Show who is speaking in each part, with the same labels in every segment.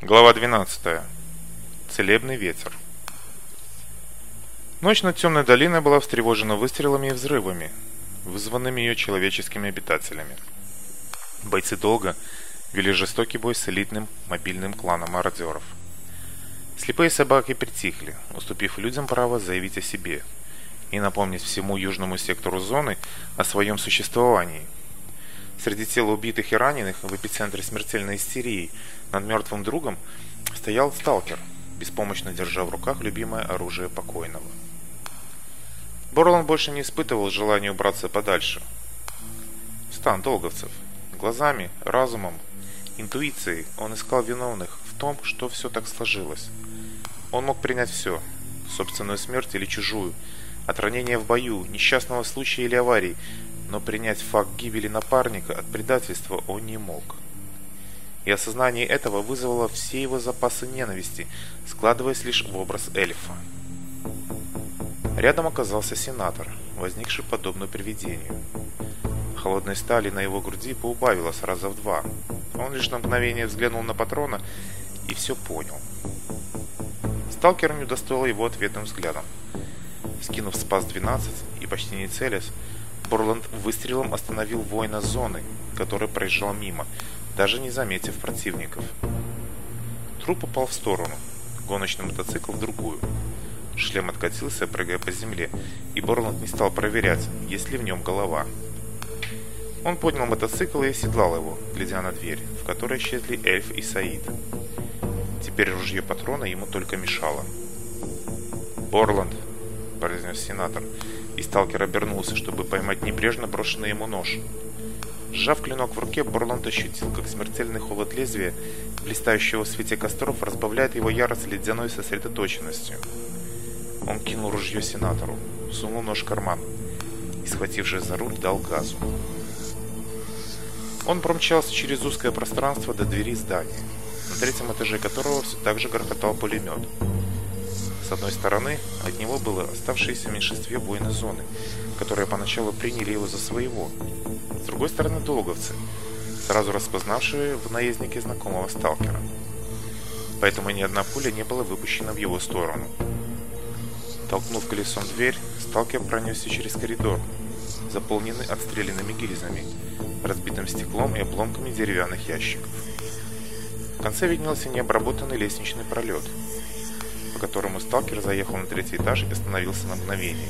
Speaker 1: Глава 12. Целебный ветер. Ночь над темной долиной была встревожена выстрелами и взрывами, вызванными ее человеческими обитателями. Бойцы долго вели жестокий бой с элитным мобильным кланом мародеров. Слепые собаки притихли, уступив людям право заявить о себе и напомнить всему южному сектору зоны о своем существовании – Среди тела убитых и раненых в эпицентре смертельной истерии над мертвым другом стоял сталкер, беспомощно держа в руках любимое оружие покойного. Борлан больше не испытывал желания убраться подальше. Стан долговцев. Глазами, разумом, интуицией он искал виновных в том, что все так сложилось. Он мог принять все – собственную смерть или чужую, от ранения в бою, несчастного случая или аварии – но принять факт гибели напарника от предательства он не мог. И осознание этого вызвало все его запасы ненависти, складываясь лишь в образ эльфа. Рядом оказался сенатор, возникший подобно привидению. Холодной стали на его груди поубавилось раза в два. Он лишь на мгновение взглянул на патрона и все понял. Сталкер не удостоил его ответным взглядом. Скинув спас 12 и почти не целясь, Борланд выстрелом остановил воина зоны, который проезжал мимо, даже не заметив противников. Труп упал в сторону, гоночный мотоцикл в другую. Шлем откатился, прыгая по земле, и Борланд не стал проверять, есть ли в нем голова. Он поднял мотоцикл и оседлал его, глядя на дверь, в которой исчезли эльф и Саид. Теперь ружье патрона ему только мешало. «Борланд», — произнес сенатор, — и сталкер обернулся, чтобы поймать небрежно брошенный ему нож. Сжав клинок в руке, Бурланд ощутил, как смертельный холод лезвия, блистающего в свете костров, разбавляет его ярость ледяной сосредоточенностью. Он кинул ружье сенатору, сунул нож в карман и, схватившись за руль, дал газу. Он промчался через узкое пространство до двери здания, на третьем этаже которого все так же грохотал пулемет. С одной стороны, от него было оставшееся меньшинстве буйной зоны, которые поначалу приняли его за своего. С другой стороны, долговцы, сразу распознавшие в наезднике знакомого сталкера. Поэтому ни одна пуля не была выпущена в его сторону. Толкнув колесом дверь, сталкер пронесся через коридор, заполненный отстрелянными гильзами, разбитым стеклом и обломками деревянных ящиков. В конце виднелся необработанный лестничный пролет – по которому сталкер заехал на третий этаж и остановился на мгновение.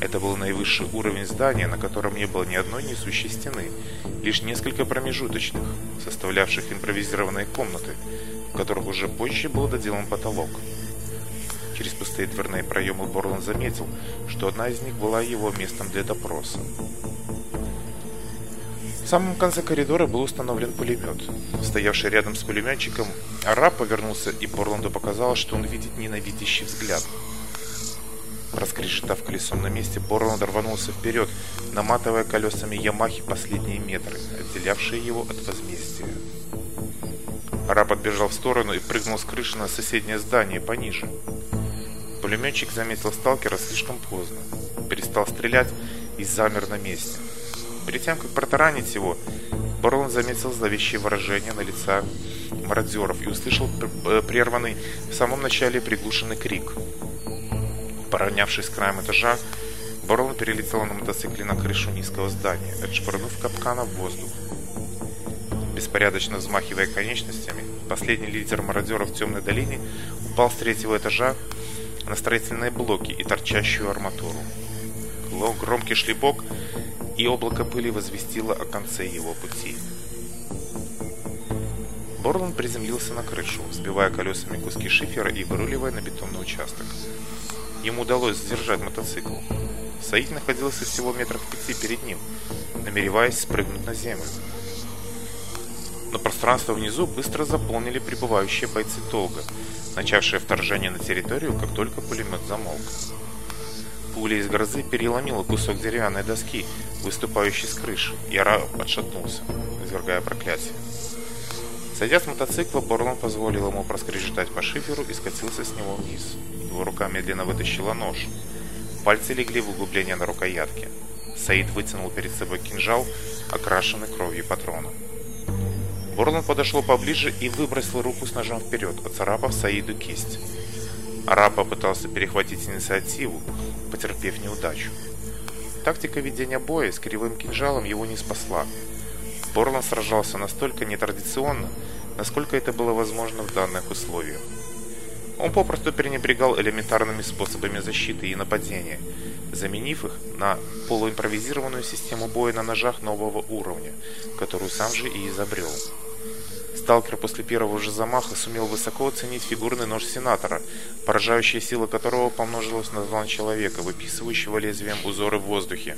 Speaker 1: Это был наивысший уровень здания, на котором не было ни одной несущей стены, лишь несколько промежуточных, составлявших импровизированные комнаты, в которых уже позже был доделан потолок. Через пустые дверные проемы Борланд заметил, что одна из них была его местом для допроса самом конце коридора был установлен пулемет. Стоявший рядом с пулеметчиком, араб повернулся, и Борланду показалось, что он видит ненавидящий взгляд. Раскрежетав колесом на месте, Борланд рванулся вперед, наматывая колесами Ямахи последние метры, отделявшие его от возмездия. Араб отбежал в сторону и прыгнул с крыши на соседнее здание пониже. Пулеметчик заметил сталкера слишком поздно, перестал стрелять и замер на месте. Перед тем, как протаранить его, барон заметил зловещее выражение на лица мародеров и услышал э, прерванный в самом начале приглушенный крик. Поравнявшись с краем этажа, барон перелетел на мотоцикле на крышу низкого здания, отшвырнув капкана в воздух. Беспорядочно взмахивая конечностями, последний лидер мародеров в темной долине упал с третьего этажа на строительные блоки и торчащую арматуру. Ло громкий шлепок и облако пыли возвестило о конце его пути. Борлан приземлился на крышу, сбивая колесами куски шифера и выруливая на бетонный участок. Ему удалось задержать мотоцикл. Саид находился всего метрах пяти перед ним, намереваясь спрыгнуть на землю. Но пространство внизу быстро заполнили прибывающие бойцы Толга, начавшие вторжение на территорию, как только пулемет замолк. Пуля из грозы переломила кусок деревянной доски, выступающей с крыши. Яра подшатнулся, извергая проклятие. Сойдя с мотоцикла, Борлон позволил ему проскрежетать по шиферу и скатился с него вниз. Его рука медленно вытащила нож. Пальцы легли в углубление на рукоятке. Саид вытянул перед собой кинжал, окрашенный кровью патрона. Борлон подошел поближе и выбросил руку с ножом вперед, оцарапав Саиду кисть. Арапа пытался перехватить инициативу, потерпев неудачу. Тактика ведения боя с кривым кинжалом его не спасла. Борлан сражался настолько нетрадиционно, насколько это было возможно в данных условиях. Он попросту пренебрегал элементарными способами защиты и нападения, заменив их на полуимпровизированную систему боя на ножах нового уровня, которую сам же и изобрел сталкер после первого же замаха сумел высоко оценить фигурный нож сенатора, поражающая сила которого помножилась на звон человека, выписывающего лезвием узоры в воздухе.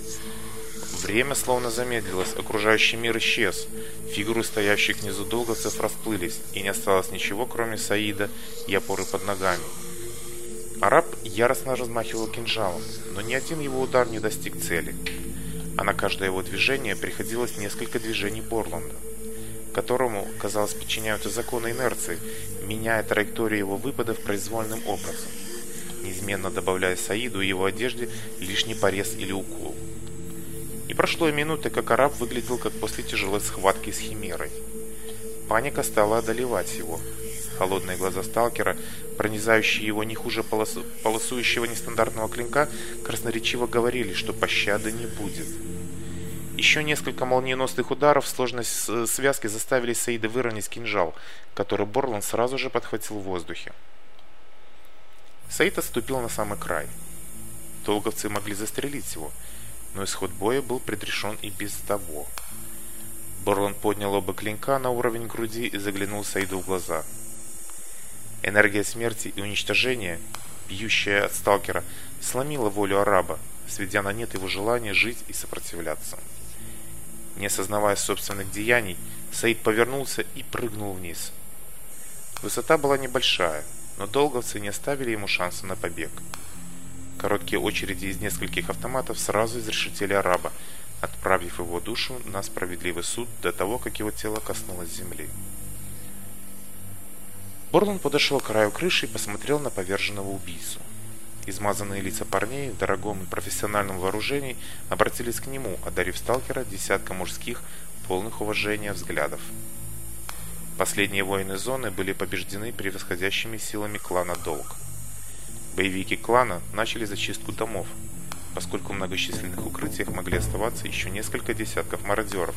Speaker 1: Время словно замедлилось, окружающий мир исчез. Фигуры, стоящих внизу долговцев, расплылись, и не осталось ничего, кроме Саида и опоры под ногами. Араб яростно размахивал кинжалом, но ни один его удар не достиг цели. А на каждое его движение приходилось несколько движений Борланда которому, казалось, подчиняются законы инерции, меняя траекторию его выпадов произвольным образом, неизменно добавляя Саиду и его одежде лишний порез или укол. И прошло и минуты, как араб выглядел как после тяжелой схватки с химерой. Паника стала одолевать его. Холодные глаза сталкера, пронизающие его не хуже полосу полосующего нестандартного клинка, красноречиво говорили, что пощады не будет. Еще несколько молниеносных ударов в сложной связке заставили Саида выровнять кинжал, который Борланд сразу же подхватил в воздухе. Саид отступил на самый край. Долговцы могли застрелить его, но исход боя был предрешен и без того. Борланд поднял оба клинка на уровень груди и заглянул Саиду в глаза. Энергия смерти и уничтожения, бьющая от сталкера, сломила волю араба, сведя на нет его желание жить и сопротивляться. Не осознавая собственных деяний, Саид повернулся и прыгнул вниз. Высота была небольшая, но долговцы не оставили ему шанса на побег. Короткие очереди из нескольких автоматов сразу изрешетили араба, отправив его душу на справедливый суд до того, как его тело коснулось земли. Борланд Измазанные лица парней в дорогом и профессиональном вооружении обратились к нему, одарив сталкера десятка мужских, полных уважения взглядов. Последние воины зоны были побеждены превосходящими силами клана Долг. Боевики клана начали зачистку домов, поскольку в многочисленных укрытиях могли оставаться еще несколько десятков мародеров,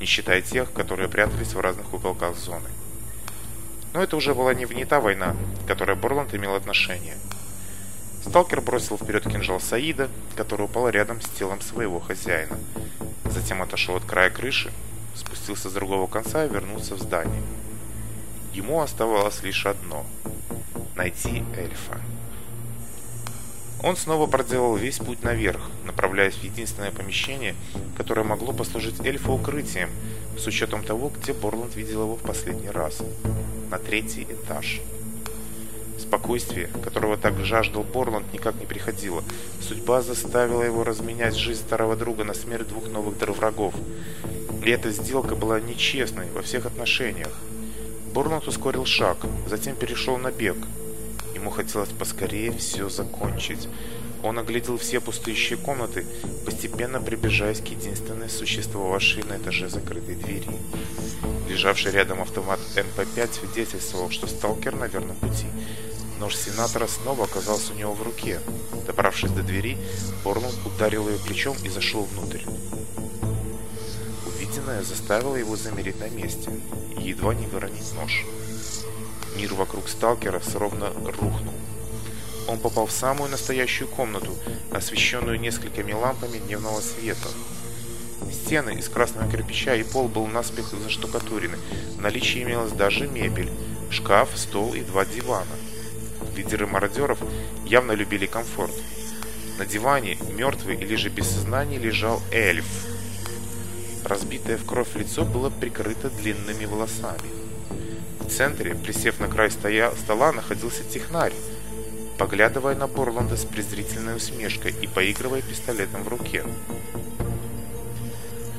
Speaker 1: не считая тех, которые прятались в разных уголках зоны. Но это уже была не, не война, к которой Борланд имел отношение – Сталкер бросил вперед кинжал Саида, который упал рядом с телом своего хозяина. Затем отошел от края крыши, спустился с другого конца и вернулся в здание. Ему оставалось лишь одно – найти эльфа. Он снова проделал весь путь наверх, направляясь в единственное помещение, которое могло послужить эльфу укрытием, с учетом того, где Борланд видел его в последний раз – на третий этаж спокойствие, которого так жаждал Борланд, никак не приходило. Судьба заставила его разменять жизнь старого друга на смерть двух новых врагов. И эта сделка была нечестной во всех отношениях. Борланд ускорил шаг, затем перешел на бег. Ему хотелось поскорее все закончить. Он оглядел все пустующие комнаты, постепенно приближаясь к единственной существовавшей на этаже закрытой двери. Лежавший рядом автомат МП-5 свидетельствовал, что сталкер на верном пути – Нож сенатора снова оказался у него в руке. Добравшись до двери, Борланд ударил ее плечом и зашел внутрь. Увиденное заставило его замереть на месте и едва не выронить нож. Мир вокруг сталкера сровно рухнул. Он попал в самую настоящую комнату, освещенную несколькими лампами дневного света. Стены из красного кирпича и пол был наспех заштукатурены. В наличии имелась даже мебель, шкаф, стол и два дивана – лидеры-мародеров явно любили комфорт. На диване мертвый или же без сознания лежал эльф. Разбитое в кровь лицо было прикрыто длинными волосами. В центре, присев на край стоя, стола, находился технарь, поглядывая на Борланда с презрительной усмешкой и поигрывая пистолетом в руке.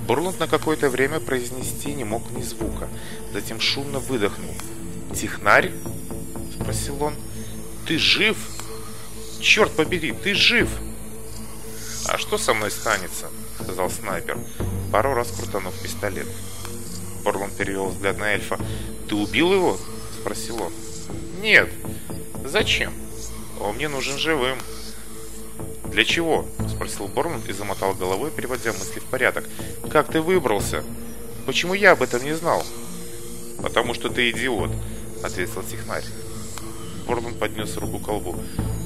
Speaker 1: Борланд на какое-то время произнести не мог ни звука, затем шумно выдохнул. «Технарь?» – спросил он. – ты жив? Черт побери, ты жив! А что со мной станется? Сказал снайпер, пару раз крутанув пистолет. Орлан перевел взгляд на эльфа. Ты убил его? Спросил он. Нет. Зачем? Он мне нужен живым. «Для чего?» – спросил Борман и замотал головой, приводя мысли в порядок. «Как ты выбрался? Почему я об этом не знал?» «Потому что ты идиот», – ответил технарь покорным поднес руку к колбу.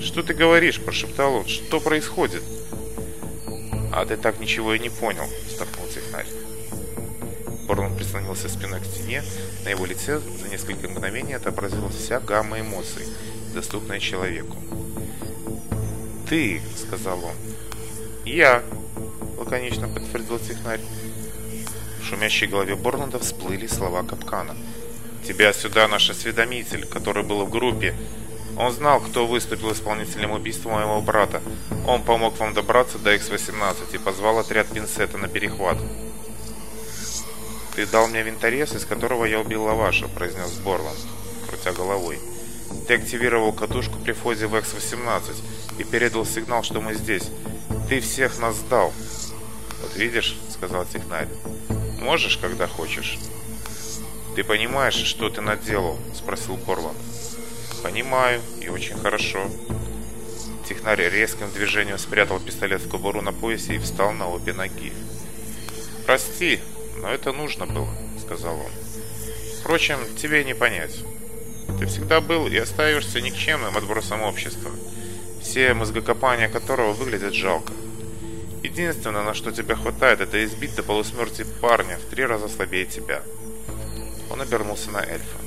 Speaker 1: «Что ты говоришь?» – прошептал он. «Что происходит?» «А ты так ничего и не понял», – вздохнулся Игнарь. Борман прислонился спиной к стене. На его лице за несколько мгновений отобразилась вся гамма эмоций, доступная человеку. «Ты!» – сказал он. «Я!» – лаконично подтвердил технарь. В шумящей голове Борланда всплыли слова Капкана – Тебя сюда наш осведомитель, который был в группе. Он знал, кто выступил исполнителем убийства моего брата. Он помог вам добраться до x 18 и позвал отряд пинцета на перехват. «Ты дал мне винторез, из которого я убил лаваша», — произнес Борланд, крутя головой. «Ты активировал катушку при входе в x 18 и передал сигнал, что мы здесь. Ты всех нас сдал». «Вот видишь», — сказал технарь, — «можешь, когда хочешь». «Ты понимаешь, что ты наделал?» – спросил Борланд. «Понимаю, и очень хорошо». Технарь резким движением спрятал пистолет в кобуру на поясе и встал на обе ноги. «Прости, но это нужно было», – сказал он. «Впрочем, тебе не понять. Ты всегда был и остаешься никчемным отбросом общества, все мозгокопания которого выглядят жалко. Единственное, на что тебя хватает, это избить до полусмерти парня в три раза слабее тебя». Он обернулся на эльфа.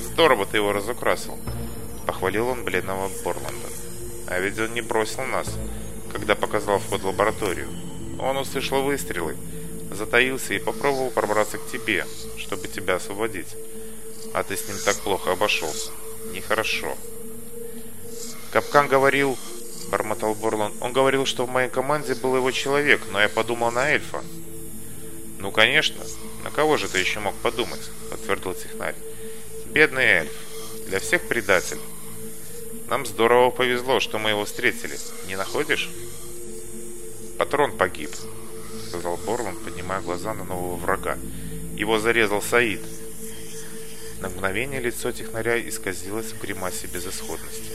Speaker 1: «Здорово ты его разукрасил!» — похвалил он бледного Борланда. «А ведь он не бросил нас, когда показал вход в лабораторию. Он услышал выстрелы, затаился и попробовал пробраться к тебе, чтобы тебя освободить. А ты с ним так плохо обошелся. Нехорошо». «Капкан говорил...» — бормотал Борланд. «Он говорил, что в моей команде был его человек, но я подумал на эльфа. Ну, конечно. На кого же ты еще мог подумать? Подтвердил технарь. Бедный эльф. Для всех предатель. Нам здорово повезло, что мы его встретили. Не находишь? Патрон погиб, сказал Борланд, поднимая глаза на нового врага. Его зарезал Саид. На мгновение лицо технаря исказилось в гримасе безысходности.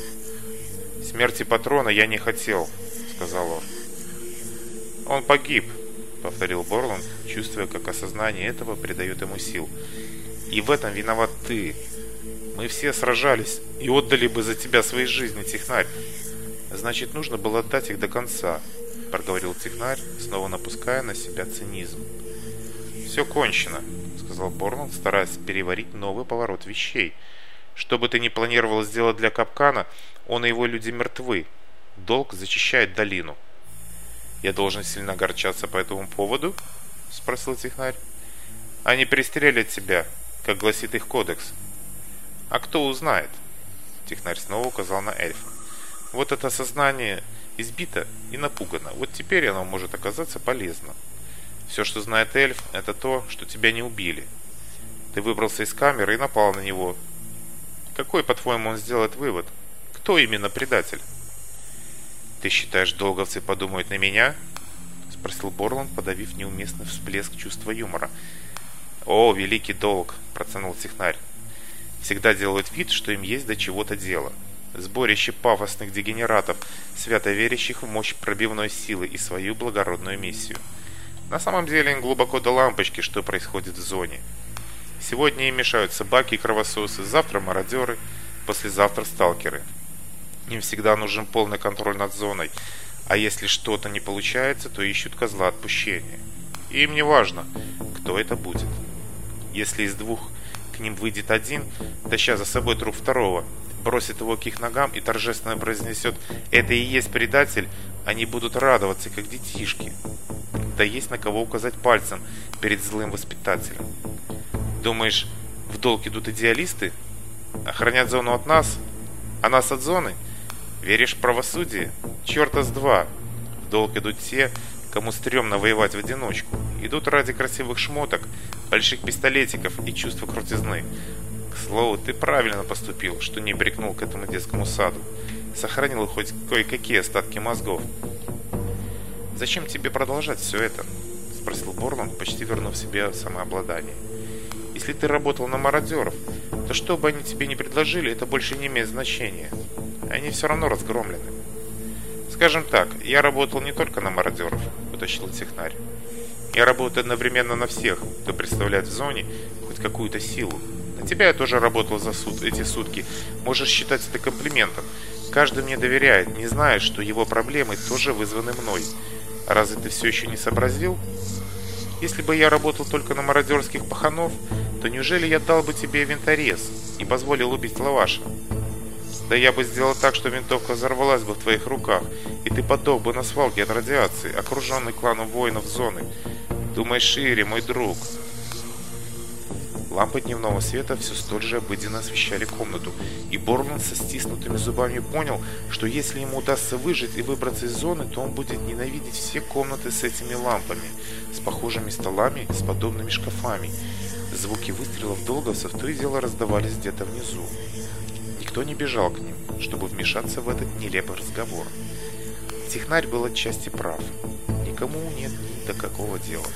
Speaker 1: «Смерти патрона я не хотел», — сказал он. «Он погиб, повторил Борланд, чувствуя, как осознание этого придает ему сил. «И в этом виноват ты. Мы все сражались и отдали бы за тебя свои жизни, технарь. Значит, нужно было отдать их до конца», — проговорил технарь, снова напуская на себя цинизм. «Все кончено», — сказал Борланд, стараясь переварить новый поворот вещей. «Что бы ты ни планировал сделать для Капкана, он и его люди мертвы. Долг зачищает долину». Я должен сильно огорчаться по этому поводу?» — спросил технарь. «Они пристрелят тебя, как гласит их кодекс». «А кто узнает?» — технарь снова указал на эльфа. «Вот это сознание избито и напугано. Вот теперь оно может оказаться полезным. Все, что знает эльф, это то, что тебя не убили. Ты выбрался из камеры и напал на него. Какой, по-твоему, он сделает вывод? Кто именно предатель?» Ты считаешь, долговцы подумают на меня? Спросил Борланд, подавив неуместный всплеск чувства юмора. О, великий долг, проценил технарь. Всегда делают вид, что им есть до чего-то дело. Сборище пафосных дегенератов, свято верящих в мощь пробивной силы и свою благородную миссию. На самом деле им глубоко до лампочки, что происходит в зоне. Сегодня им мешают собаки и кровососы, завтра мародеры, послезавтра сталкеры. им всегда нужен полный контроль над зоной. А если что-то не получается, то ищут козла отпущения. им не важно, кто это будет. Если из двух к ним выйдет один, таща за собой труп второго, бросит его к их ногам и торжественно произнесет «Это и есть предатель», они будут радоваться, как детишки. Да есть на кого указать пальцем перед злым воспитателем. Думаешь, в долг идут идеалисты? охранять зону от нас? А нас от зоны?» Веришь в правосудие? Черта с два. В долг идут те, кому стрёмно воевать в одиночку. Идут ради красивых шмоток, больших пистолетиков и чувства крутизны. К слову, ты правильно поступил, что не брекнул к этому детскому саду. Сохранил хоть кое-какие остатки мозгов. «Зачем тебе продолжать все это?» – спросил Борланд, почти вернув себе самообладание. Если ты работал на мародеров, то что бы они тебе не предложили, это больше не имеет значения. Они все равно разгромлены. Скажем так, я работал не только на мародеров, уточнил технарь. Я работаю одновременно на всех, кто представляет в зоне хоть какую-то силу. На тебя я тоже работал за суд эти сутки. Можешь считать это комплиментом. Каждый мне доверяет, не зная, что его проблемы тоже вызваны мной. А разве ты все еще не сообразил? Если бы я работал только на мародерских паханов, то неужели я дал бы тебе винторез и позволил убить лаваша? Да я бы сделал так, что винтовка взорвалась бы в твоих руках, и ты подох бы на свалке от радиации, окруженный кланом воинов зоны. Думай шире, мой друг. Лампы дневного света все столь же обыденно освещали комнату, и Борланд со стиснутыми зубами понял, что если ему удастся выжить и выбраться из зоны, то он будет ненавидеть все комнаты с этими лампами, с похожими столами, с подобными шкафами. Звуки выстрелов долговцев то и дело раздавались где-то внизу. Никто не бежал к ним, чтобы вмешаться в этот нелепый разговор. Технарь был отчасти прав. Никому нет ни до какого дела.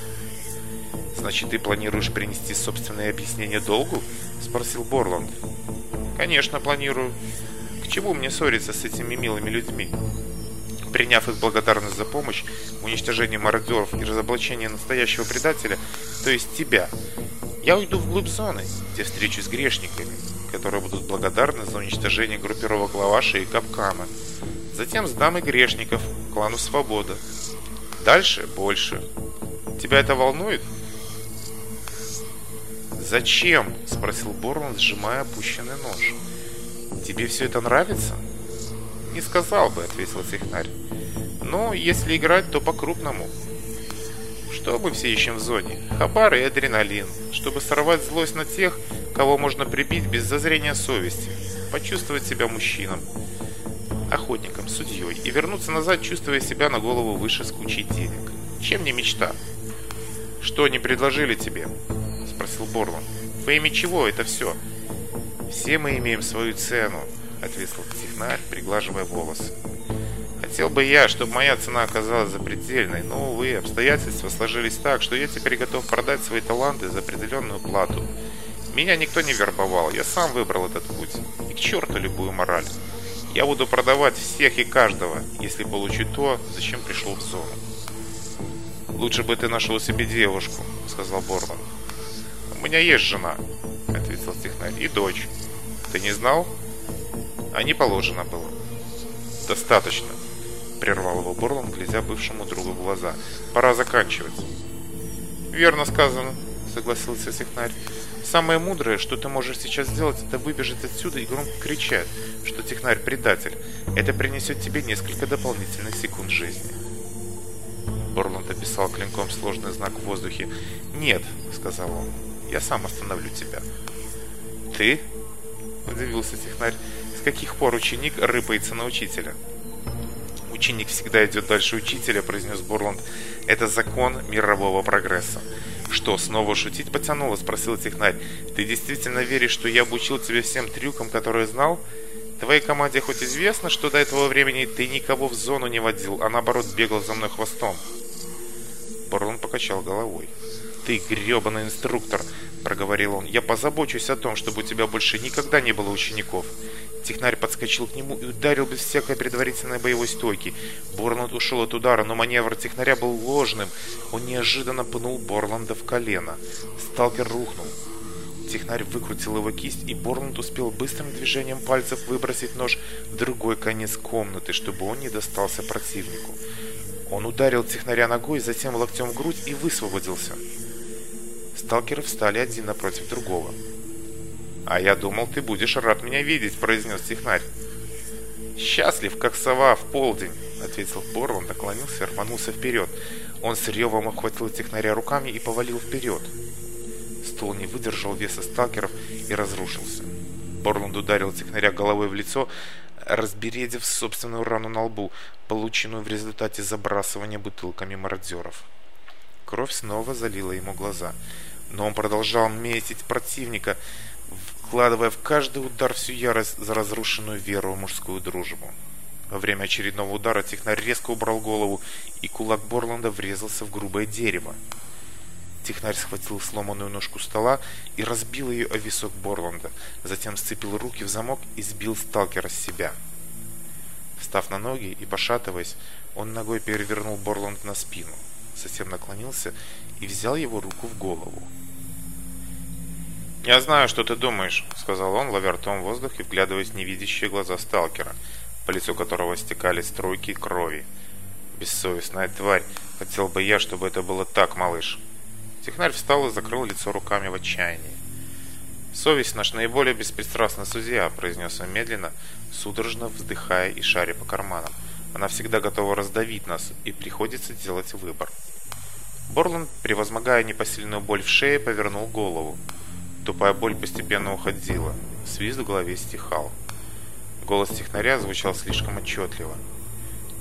Speaker 1: «Значит, ты планируешь принести собственное объяснение долгу?» – спросил Борланд. «Конечно, планирую. К чему мне ссориться с этими милыми людьми?» Приняв их благодарность за помощь, уничтожение мародеров и разоблачение настоящего предателя, то есть тебя, я уйду вглубь зоны, где встречусь с грешниками которые будут благодарны за уничтожение группировок Лаваша и Капкана. Затем сдам и грешников, клану Свобода. Дальше больше. Тебя это волнует? «Зачем?» – спросил Борланд, сжимая опущенный нож. «Тебе все это нравится?» «Не сказал бы», – ответил Сихнарь. «Но если играть, то по-крупному. Что мы все ищем в зоне. Хабары и адреналин. Чтобы сорвать злость на тех, кого можно прибить без зазрения совести. Почувствовать себя мужчином, охотником, судьей. И вернуться назад, чувствуя себя на голову выше с кучей денег. Чем не мечта? Что они предложили тебе? Спросил Борлан. Во имя чего это все? Все мы имеем свою цену, ответил технарь, приглаживая волосы. Хотел бы я, чтобы моя цена оказалась запредельной, но, увы, обстоятельства сложились так, что я теперь готов продать свои таланты за определенную плату. Меня никто не вербовал, я сам выбрал этот путь. И к черту любую мораль. Я буду продавать всех и каждого, если получу то, зачем пришел в зону. «Лучше бы ты нашел себе девушку», — сказал Борман. «У меня есть жена», — ответил технарь, — «и дочь. Ты не знал?» «А не положено было». «Достаточно», прервал его Бурлон, глядя бывшему другу в глаза. «Пора заканчивать». «Верно сказано», — согласился Технарь. «Самое мудрое, что ты можешь сейчас сделать, это выбежать отсюда и громко кричать, что Технарь предатель. Это принесет тебе несколько дополнительных секунд жизни». Борланд описал клинком сложный знак в воздухе. «Нет», — сказал он, — «я сам остановлю тебя». «Ты?» — удивился Технарь. «С каких пор ученик рыпается на учителя?» ученик всегда идет дальше учителя», — произнес Борланд. «Это закон мирового прогресса». «Что, снова шутить потянуло?» — спросил технарь. «Ты действительно веришь, что я обучил тебя всем трюкам, которые знал?» Твоей команде хоть известно, что до этого времени ты никого в зону не водил, а наоборот бегал за мной хвостом?» Барон покачал головой. «Ты грёбаный инструктор!» – проговорил он. «Я позабочусь о том, чтобы у тебя больше никогда не было учеников. Технарь подскочил к нему и ударил без всякой предварительной боевой стойки. Борланд ушел от удара, но маневр технаря был ложным. Он неожиданно пнул Борланда в колено. Сталкер рухнул. Технарь выкрутил его кисть, и Борланд успел быстрым движением пальцев выбросить нож в другой конец комнаты, чтобы он не достался противнику. Он ударил технаря ногой, затем локтем в грудь и высвободился. Сталкеры встали один напротив другого. А я думал, ты будешь рад меня видеть», — произнес технарь. «Счастлив, как сова в полдень», — ответил Борланд, наклонился и рванулся вперед. Он с ревом охватил технаря руками и повалил вперед. Стол не выдержал веса сталкеров и разрушился. Борланд ударил технаря головой в лицо, разбередив собственную рану на лбу, полученную в результате забрасывания бутылками мародеров. Кровь снова залила ему глаза. Но он продолжал метить противника, вкладывая в каждый удар всю ярость за разрушенную веру в мужскую дружбу. Во время очередного удара технарь резко убрал голову, и кулак Борланда врезался в грубое дерево. Технарь схватил сломанную ножку стола и разбил ее о висок Борланда, затем сцепил руки в замок и сбил сталкера с себя. Встав на ноги и пошатываясь, он ногой перевернул Борланд на спину, «Я знаю, что ты думаешь», — сказал он, ловя ртом воздух и вглядываясь в невидящие глаза сталкера, по лицу которого стекали струйки крови. «Бессовестная тварь! Хотел бы я, чтобы это было так, малыш!» Технарь встал и закрыл лицо руками в отчаянии. «Совесть наш наиболее беспристрастный судья», — произнес он медленно, судорожно вздыхая и шаря по карманам. «Она всегда готова раздавить нас, и приходится делать выбор». Борланд, превозмогая непосильную боль в шее, повернул голову. Тупая боль постепенно уходила. Свист в голове стихал. Голос технаря звучал слишком отчетливо.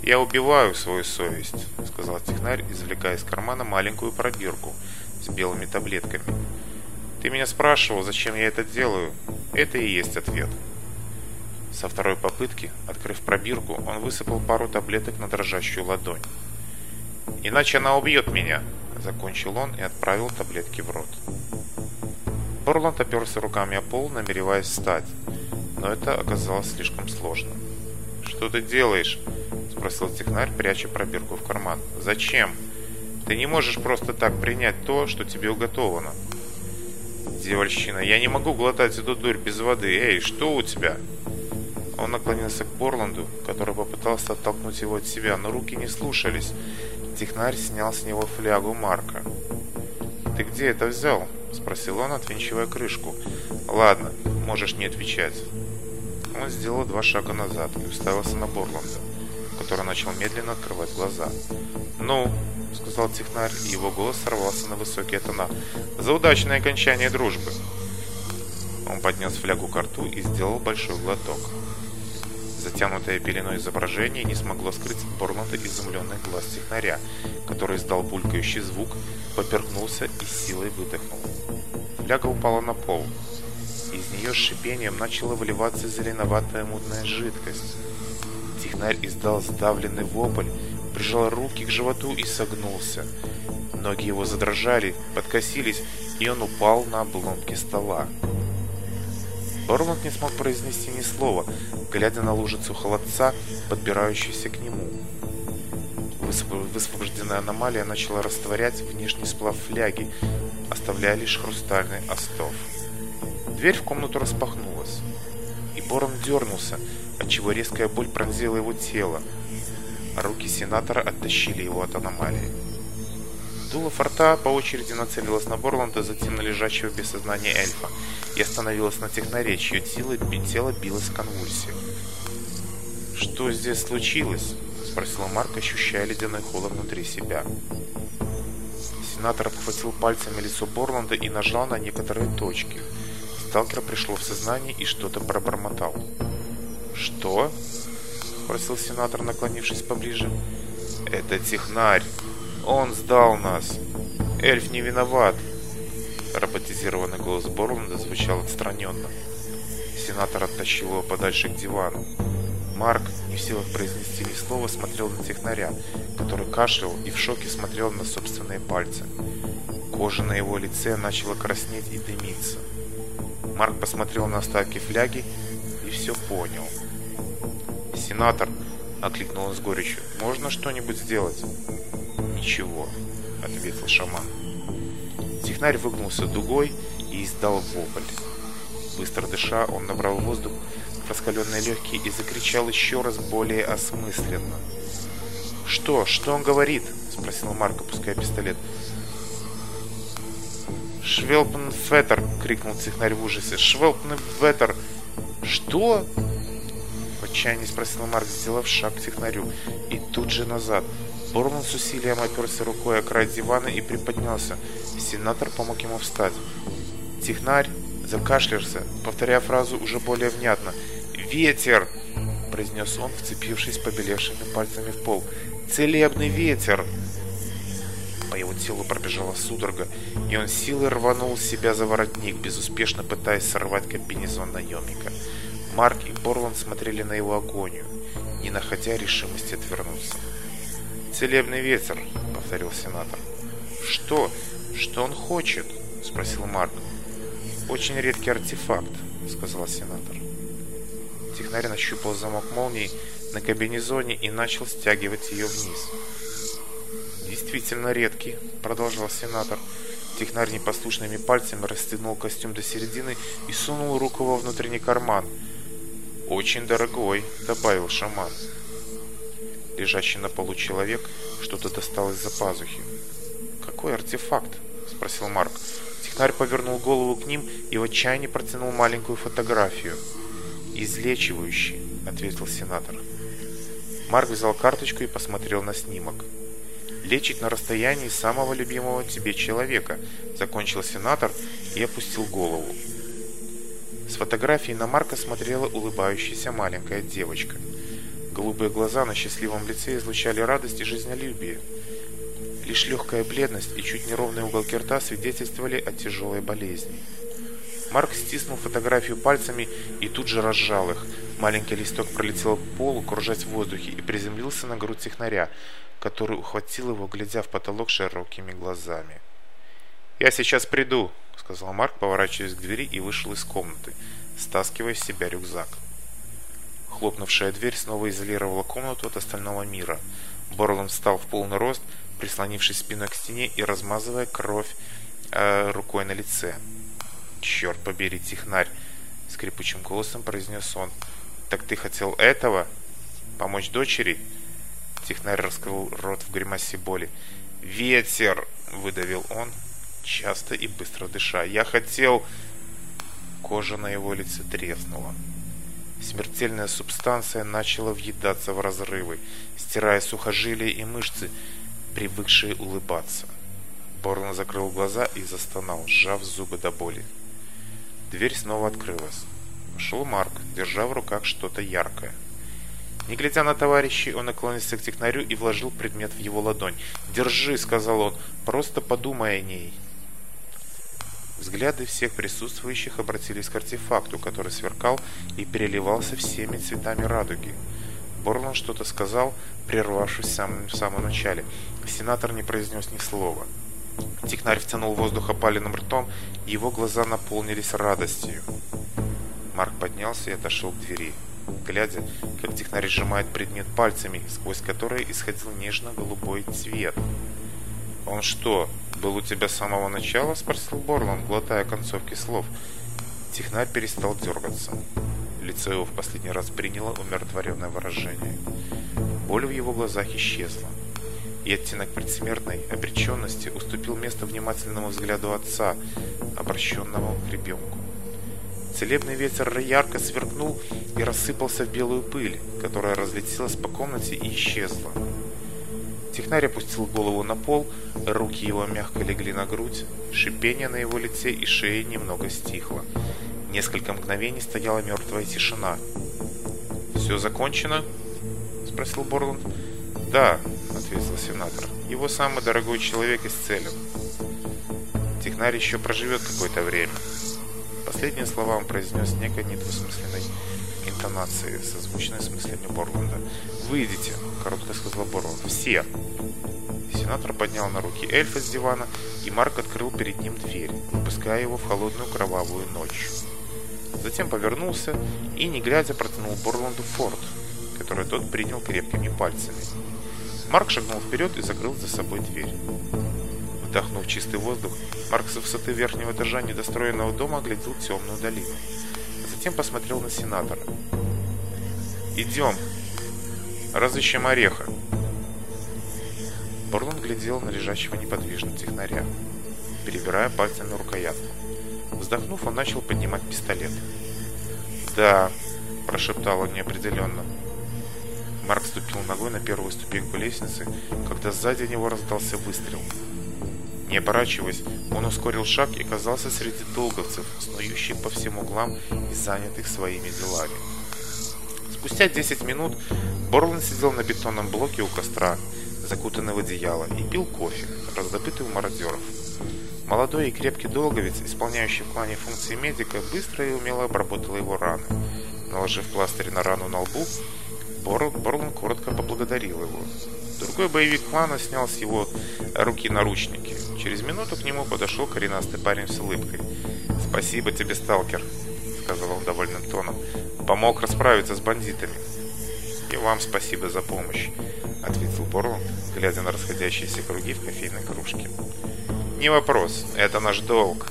Speaker 1: «Я убиваю свою совесть», — сказал технарь, извлекая из кармана маленькую пробирку с белыми таблетками. «Ты меня спрашивал, зачем я это делаю? Это и есть ответ». Со второй попытки, открыв пробирку, он высыпал пару таблеток на дрожащую ладонь. «Иначе она убьет меня», — закончил он и отправил Борланд оперся руками о пол, намереваясь встать. Но это оказалось слишком сложно. «Что ты делаешь?» – спросил технарь, пряча пробирку в карман. «Зачем? Ты не можешь просто так принять то, что тебе уготовано». «Девольщина, я не могу глотать эту дурь без воды. Эй, что у тебя?» Он наклонился к Борланду, который попытался оттолкнуть его от себя, но руки не слушались. Технарь снял с него флягу Марка ты где это взял?» – спросил он, отвинчивая крышку. «Ладно, можешь не отвечать». Он сделал два шага назад и уставился на Борланда, который начал медленно открывать глаза. «Ну», – сказал технарь, и его голос сорвался на высокие тона, – «за удачное окончание дружбы». Он поднес флягу к рту и сделал большой глоток. Затянутое пеленой изображение не смогло скрыть Борланда изумленный глаз технаря, который издал булькающий звук – поперхнулся и силой выдохнул. Фляга упала на пол. Из нее с шипением начала выливаться зеленоватая мутная жидкость. Технарь издал сдавленный вопль, прижал руки к животу и согнулся. Ноги его задрожали, подкосились, и он упал на обломки стола. Орланд не смог произнести ни слова, глядя на лужицу холодца, подбирающуюся к нему высвобожденная аномалия начала растворять внешний сплав фляги, оставляя лишь хрустальный остов. Дверь в комнату распахнулась, и Бором дернулся, отчего резкая боль пронзила его тело, а руки сенатора оттащили его от аномалии. Дула форта по очереди нацелилась на Борланда, затем на лежащего без сознания эльфа, и остановилась на техноречь, ее тело, тело билось в конвульсиях. «Что здесь случилось?» спросила Марк, ощущая ледяной холод внутри себя. Сенатор обхватил пальцами лицо Борланда и нажал на некоторые точки. Сталкер пришло в сознание и что-то пробормотал. «Что?» – спросил сенатор, наклонившись поближе. «Это технарь. Он сдал нас. Эльф не виноват». Роботизированный голос Борланда звучал отстраненно. Сенатор оттащил его подальше к дивану. «Марк, не в силах произнести ни слова, смотрел на технаря, который кашлял и в шоке смотрел на собственные пальцы. Кожа на его лице начала краснеть и дымиться. Марк посмотрел на остатки фляги и все понял. «Сенатор!» – окликнул он с горечью. «Можно что-нибудь сделать?» «Ничего», – ответил шаман. Технарь выгнулся дугой и издал вопль. Быстро дыша, он набрал воздух раскаленные легкие и закричал еще раз более осмысленно. «Что? Что он говорит?» — спросил Марк, опуская пистолет. «Швелпен Феттер!» — крикнул цехнарь в ужасе. «Швелпен Феттер!» «Что?» В отчаянии спросил Марк, сделав шаг к технарю. И тут же назад. Борман с усилием оперся рукой о край дивана и приподнялся. Сенатор помог ему встать. «Технарь!» Закашлялся, повторяя фразу уже более внятно. «Ветер!» – произнес он, вцепившись побелевшими пальцами в пол. «Целебный ветер!» По его телу пробежала судорога, и он силой рванул себя за воротник, безуспешно пытаясь сорвать комбинезон наемника. Марк и Борланд смотрели на его агонию, не находя решимости отвернуться. «Целебный ветер», — повторил сенатор. «Что? Что он хочет?» — спросил Марк очень редкий артефакт», — сказал сенатор. Технарь нащупал замок молнии на кабине и начал стягивать ее вниз. «Действительно редкий», — продолжал сенатор. Технарь непослушными пальцами расстегнул костюм до середины и сунул руку во внутренний карман. «Очень дорогой», — добавил шаман. Лежащий на полу человек что-то достал из-за пазухи. «Какой артефакт?» — спросил Марк. «Марк». повернул голову к ним и в отчаянии протянул маленькую фотографию. «Излечивающий», — ответил сенатор. Марк взял карточку и посмотрел на снимок лечить на расстоянии самого любимого тебе человека», – закончил сенатор и опустил голову. С фотографии на Марка смотрела улыбающаяся маленькая девочка. Голубые глаза на счастливом лице Лишь легкая бледность и чуть неровные уголки рта свидетельствовали о тяжелой болезни. Марк стиснул фотографию пальцами и тут же разжал их. Маленький листок пролетел к полу, кружась в воздухе, и приземлился на грудь технаря, который ухватил его, глядя в потолок широкими глазами. «Я сейчас приду», — сказал Марк, поворачиваясь к двери и вышел из комнаты, стаскивая с себя рюкзак. Хлопнувшая дверь снова изолировала комнату от остального мира. Борлом встал в полный рост — прислонившись спиной к стене и размазывая кровь э, рукой на лице. «Черт побери, технарь!» — скрипучим голосом произнес он. «Так ты хотел этого? Помочь дочери?» Технарь раскрыл рот в гримасе боли. «Ветер!» — выдавил он, часто и быстро дыша. «Я хотел...» Кожа на его лице треснула. Смертельная субстанция начала въедаться в разрывы, стирая сухожилия и мышцы, привыкшие улыбаться. Борн закрыл глаза и застонал, сжав зубы до боли. Дверь снова открылась. Шел Марк, держа в руках что-то яркое. Не глядя на товарищей, он наклонился к технарю и вложил предмет в его ладонь. «Держи», — сказал он, — «просто подумай о ней». Взгляды всех присутствующих обратились к артефакту, который сверкал и переливался всеми цветами радуги. «Радуги». Борланд что-то сказал, прервавшись в самом, в самом начале. Сенатор не произнес ни слова. Технарь втянул воздух опаленным ртом, его глаза наполнились радостью. Марк поднялся и отошел к двери глядя, как технарь сжимает предмет пальцами, сквозь которые исходил нежно-голубой цвет. «Он что, был у тебя с самого начала?» – спросил Борланд, глотая концовки слов. Технарь перестал дергаться. Лицо его в последний раз приняло умиротворенное выражение. Боль в его глазах исчезла. И оттенок предсмертной обреченности уступил место внимательному взгляду отца, обращенного к ребенку. Целебный ветер ярко сверкнул и рассыпался в белую пыль, которая разлетелась по комнате и исчезла. Технарь опустил голову на пол, руки его мягко легли на грудь, шипение на его лице и шее немного стихло. Несколько мгновений стояла мертвая тишина. «Все закончено?» – спросил Борланд. «Да», – ответил сенатор. «Его самый дорогой человек исцелен. Технарь еще проживет какое-то время». Последние слова он произнес некой недвусмысленной интонации, созвучной с мыслями Борланда. «Выйдите», – коротко сказал Борланд. «Все». Сенатор поднял на руки эльфа с дивана, и Марк открыл перед ним дверь, выпуская его в холодную кровавую ночь. Затем повернулся и, не глядя, протянул Борланду форт, который тот принял крепкими пальцами. Марк шагнул вперед и закрыл за собой дверь. Вдохнув чистый воздух, Марк с высоты верхнего этажа недостроенного дома оглядел темную долину. Затем посмотрел на сенатора. «Идем! Разыщем ореха!» Борлон глядел на лежащего неподвижно технаря, перебирая пальцами рукоятку. Вздохнув, он начал поднимать пистолет. «Да», – прошептал он неопределенно. Марк ступил ногой на первую ступеньку лестницы, когда сзади него раздался выстрел. Не оборачиваясь, он ускорил шаг и оказался среди долговцев, снующих по всем углам и занятых своими делами. Спустя 10 минут Борланд сидел на бетонном блоке у костра, закутанный в одеяло, и пил кофе, раздобытый у мародеров. Молодой и крепкий долговец, исполняющий в клане функции медика, быстро и умело обработал его раны. Наложив пластырь на рану на лбу, Борланд коротко Не вопрос, это наш долг.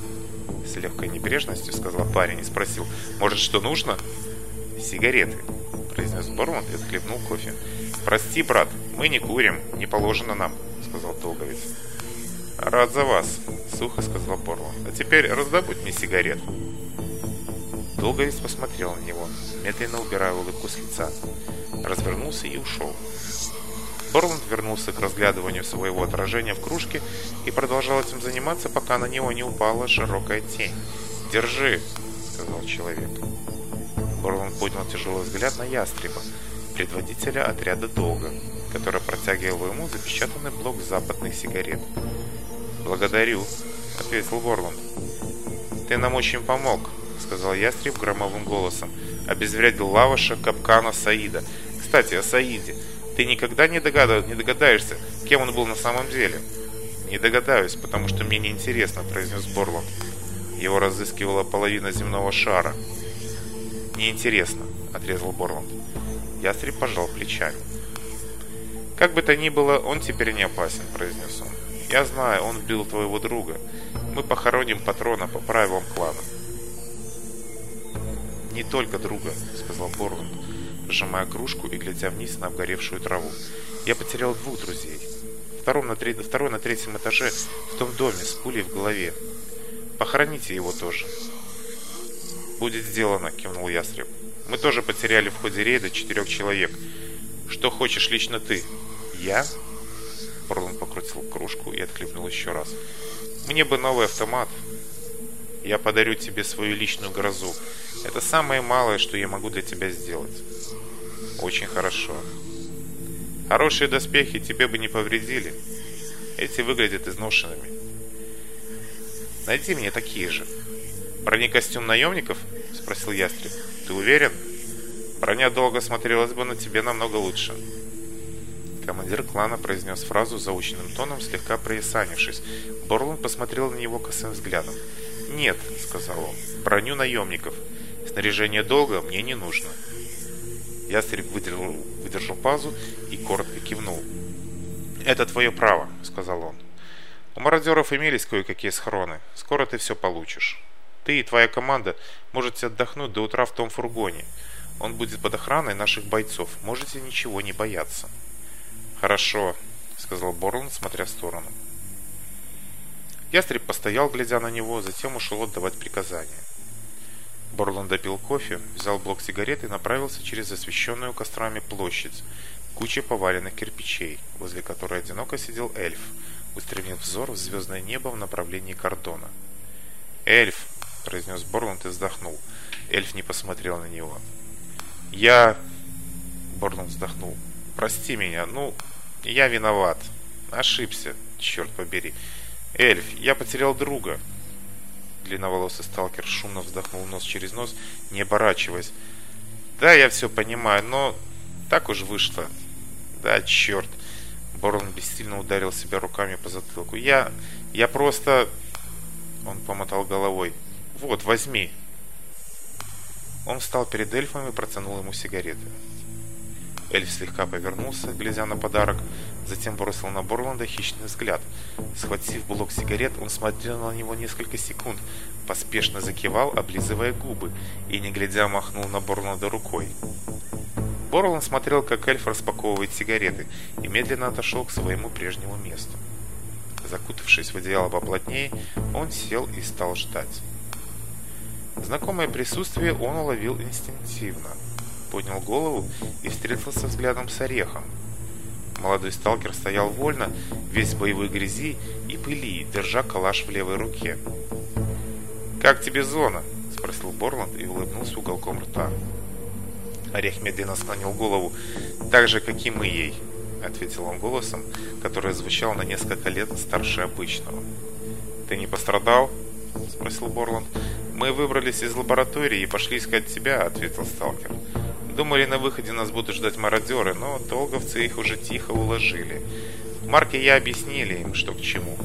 Speaker 1: С легкой небрежностью сказал парень и спросил, может что нужно? Сигареты, произнес барон и схлебнул кофе. Прости, брат, мы не курим, не положено нам, сказал долговец. Рад за вас, сухо сказал барон. А теперь раздобудь мне сигарет. Долговец посмотрел на него, медленно убирая улыбку с лица. Развернулся и ушел. Торланд вернулся к разглядыванию своего отражения в кружке и продолжал этим заниматься, пока на него не упала широкая тень. «Держи!» — сказал человек. Торланд поднял тяжелый взгляд на ястреба, предводителя отряда «Долга», который протягивал ему запечатанный блок западных сигарет. «Благодарю!» — ответил Борланд. «Ты нам очень помог!» — сказал ястреб громовым голосом. «Обезвредил лаваша Капкана Саида. Кстати, о Саиде!» Ты никогда не догадываешься, не догадаешься, кем он был на самом деле? Не догадаюсь, потому что мне неинтересно, произнес Борланд. Его разыскивала половина земного шара. Неинтересно, отрезал Борланд. Ястреб пожал плечами. Как бы то ни было, он теперь не опасен, произнес он. Я знаю, он бил твоего друга. Мы похороним патрона по правилам клана. Не только друга, сказал Борланд сжимая кружку и глядя вниз на обгоревшую траву. Я потерял двух друзей. Втором на тре... Второй на третьем этаже в том доме с пулей в голове. Похороните его тоже. «Будет сделано», — кивнул Ястреб. «Мы тоже потеряли в ходе рейда четырех человек. Что хочешь лично ты?» «Я?» Порлон покрутил кружку и отхлебнул еще раз. «Мне бы новый автомат». Я подарю тебе свою личную грозу. Это самое малое, что я могу для тебя сделать». «Очень хорошо. Хорошие доспехи тебе бы не повредили. Эти выглядят изношенными. Найди мне такие же». «Бронекостюм наемников?» – спросил Ястреб. «Ты уверен? Броня долго смотрелась бы на тебе намного лучше». Командир клана произнес фразу заученным тоном, слегка приосанившись. Борланд посмотрел на него косым взглядом. «Нет», — сказал он, — «броню наемников. Снаряжение долго мне не нужно». Ястреб выдержал, выдержал пазу и коротко кивнул. «Это твое право», — сказал он. «У мародеров имелись кое-какие схроны. Скоро ты все получишь. Ты и твоя команда можете отдохнуть до утра в том фургоне. Он будет под охраной наших бойцов. Можете ничего не бояться». «Хорошо», — сказал Борланд, смотря в сторону. Ястреб постоял, глядя на него, затем ушел отдавать приказания. Борланд допил кофе, взял блок сигарет и направился через освещенную кострами площадь, куча поваленных кирпичей, возле которой одиноко сидел эльф, устремив взор в звездное небо в направлении кордона. «Эльф!» — произнес Борланд и вздохнул. Эльф не посмотрел на него. «Я...» — Борланд вздохнул. «Прости меня, ну, я виноват. Ошибся, черт побери. Эльф, я потерял друга. Длинноволосый сталкер шумно вздохнул нос через нос, не оборачиваясь. Да, я все понимаю, но так уж вышло. Да, черт. Борон бессильно ударил себя руками по затылку. Я... я просто... Он помотал головой. Вот, возьми. Он встал перед эльфом и протянул ему сигареты. Эльф слегка повернулся, глядя на подарок, затем бросил на Борланда хищный взгляд. Схватив блок сигарет, он смотрел на него несколько секунд, поспешно закивал, облизывая губы, и, не глядя, махнул на Борланда рукой. Борланд смотрел, как эльф распаковывает сигареты, и медленно отошел к своему прежнему месту. Закутавшись в одеяло поплотнее, он сел и стал ждать. Знакомое присутствие он уловил инстинктивно – поднял голову и встретился взглядом с орехом. Молодой сталкер стоял вольно, весь в боевой грязи и пыли, держа калаш в левой руке. «Как тебе зона?» – спросил Борланд и улыбнулся уголком рта. Орех медленно склонил голову, так же, как и мы ей, – ответил он голосом, который звучал на несколько лет старше обычного. «Ты не пострадал?» – спросил Борланд. «Мы выбрались из лаборатории и пошли искать тебя», – ответил «Сталкер». Думали, на выходе нас будут ждать мародеры, но долговцы их уже тихо уложили. Марк и я объяснили им, что к чему.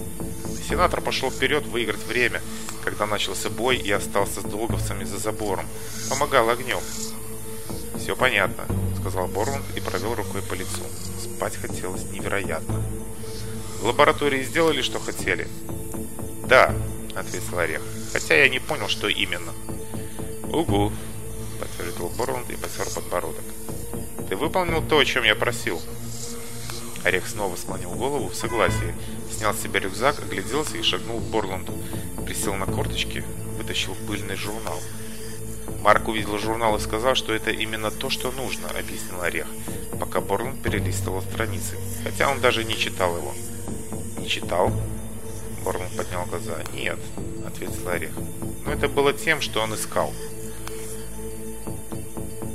Speaker 1: Сенатор пошел вперед выиграть время, когда начался бой и остался с долговцами за забором. Помогал огнем. «Все понятно», — сказал Борунд и провел рукой по лицу. Спать хотелось невероятно. «В лаборатории сделали, что хотели?» «Да», — ответил Орех. «Хотя я не понял, что именно». «Угу», подтвердил Борланд и потер подбородок. «Ты выполнил то, о чем я просил?» Орех снова склонил голову в согласии, снял с себя рюкзак, огляделся и шагнул к Борланду. Присел на корточки, вытащил пыльный журнал. «Марк увидел журнал и сказал, что это именно то, что нужно», — объяснил Орех, пока Борланд перелистывал страницы, хотя он даже не читал его. «Не читал?» Борланд поднял глаза. «Нет», — ответил Орех. «Но это было тем, что он искал».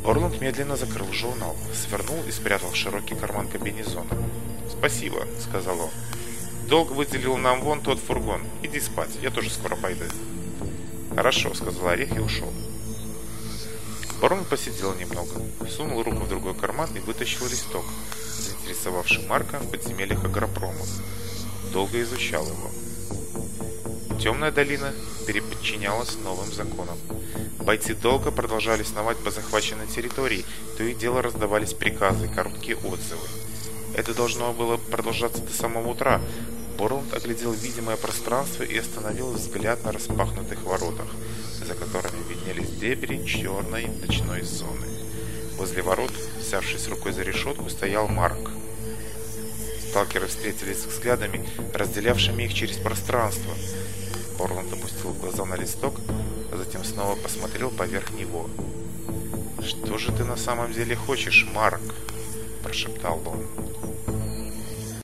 Speaker 1: Горланд медленно закрыл журнал, свернул и спрятал в широкий карман кабинезона. «Спасибо», — сказал он. «Долг выделил нам вон тот фургон. Иди спать, я тоже скоро пойду». «Хорошо», — сказал Орех и ушел. Барон посидел немного, сунул руку в другой карман и вытащил листок, заинтересовавший Марка в подземельях агропрома. Долго изучал его. Темная долина переподчинялась новым законам. Бойцы долго продолжали сновать по захваченной территории, то и дело раздавались приказы, короткие отзывы. Это должно было продолжаться до самого утра. Борланд оглядел видимое пространство и остановил взгляд на распахнутых воротах, за которыми виднелись дебри черной ночной зоны. Возле ворот, взявшись рукой за решетку, стоял Марк. Сталкеры встретились взглядами, разделявшими их через пространство. Орланд опустил глаза на листок, а затем снова посмотрел поверх него. «Что же ты на самом деле хочешь, Марк?» – прошептал он.